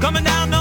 coming down.